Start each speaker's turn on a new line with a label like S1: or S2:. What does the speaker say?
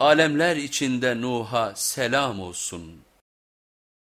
S1: Alemler içinde Nuh'a selam olsun.''